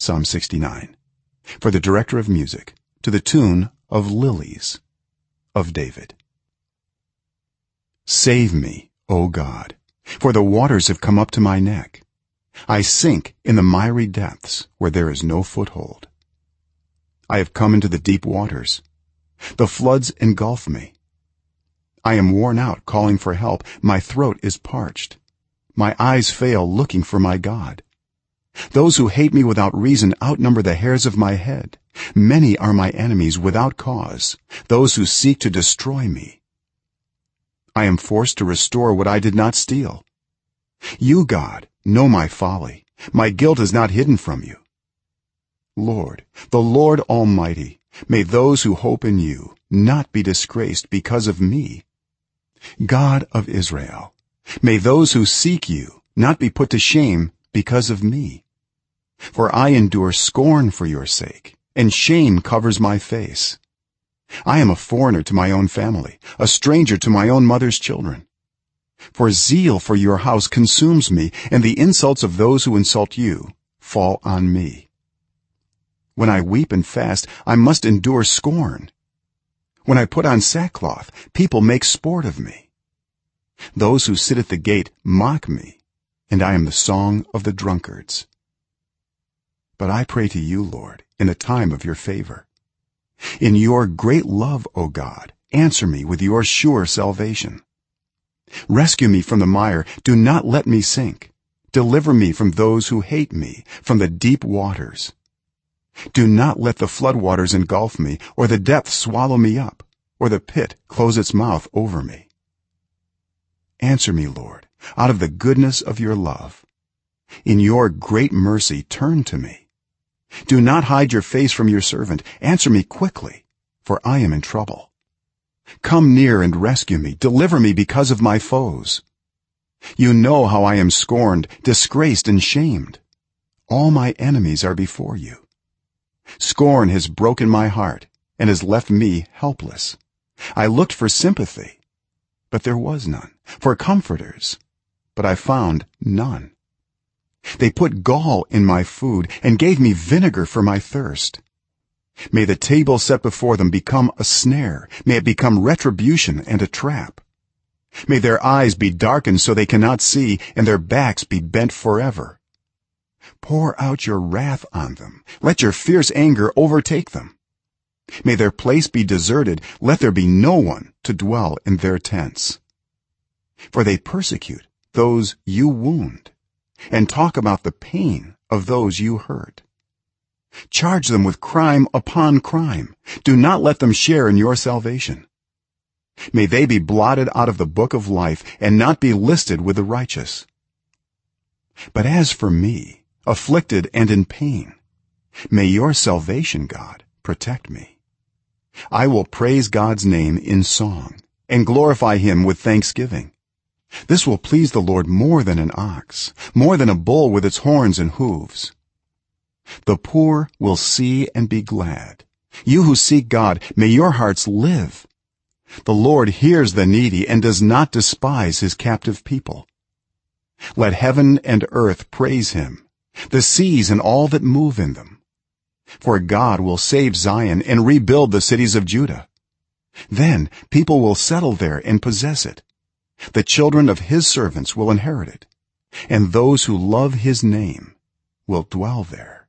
psalm 69 for the director of music to the tune of lilies of david. Save me o god for the waters have come up to my neck. I sink in the miry depths where there is no foothold. I have come into the deep waters. The floods engulf me. I am worn out calling for help. My throat is parched. My eyes fail looking for my god those who hate me without reason outnumber the hairs of my head. Many are my enemies without cause. Those who seek to destroy me i am forced to restore what i did not steal. You god know my folly. My guilt is not hidden from you. Lord the lord almighty may those who hope in you not be disgraced because of me. God of israel may those who seek you not be put to shame because of me. For i endure scorn for your sake and shame covers my face. I am a foreigner to my own family a stranger to my own mother's children. For zeal for your house consumes me and the insults of those who insult you fall on me. When i weep and fast i must endure scorn. When i put on sackcloth people make sport of me. Those who sit at the gate mock me and i am the song of the drunkards. But i pray to you lord in the time of your favor. In your great love o god answer me with your sure salvation. Rescue me from the mire. Do not let me sink. Deliver me from those who hate me from the deep waters. Do not let the flood waters engulf me or the depths swallow me up or the pit close its mouth over me. Answer me lord out of the goodness of your love. In your great mercy turn to me. Do not hide your face from your servant. Answer me quickly for i am in trouble. Come near and rescue me. Deliver me because of my foes. You know how i am scorned disgraced and shamed. All my enemies are before you. Scorn has broken my heart and has left me helpless. I looked for sympathy but there was none. For comforters but i found none. They put gall in my food and gave me vinegar for my thirst. May the table set before them become a snare. May it become retribution and a trap. May their eyes be darkened so they cannot see and their backs be bent forever. Pour out your wrath on them. Let your fierce anger overtake them. May their place be deserted. Let there be no one to dwell in their tents. For they persecute those you wound and talk about the pain of those you hurt. Charge them with crime upon crime. Do not let them share in your salvation. May they be blotted out of the book of life and not be listed with the righteous. But as for me afflicted and in pain may your salvation god protect me. I will praise god's name in song and glorify him with thanksgiving this will please the lord more than an ox more than a bull with its horns and hooves. The poor will see and be glad. You who seek god may your hearts live. The lord hears the needy and does not despise his captive people. Let heaven and earth praise him the seas and all that move in them. For god will save zion and rebuild the cities of judah. Then people will settle there and possess it the children of his servants will inherit it and those who love his name will dwell there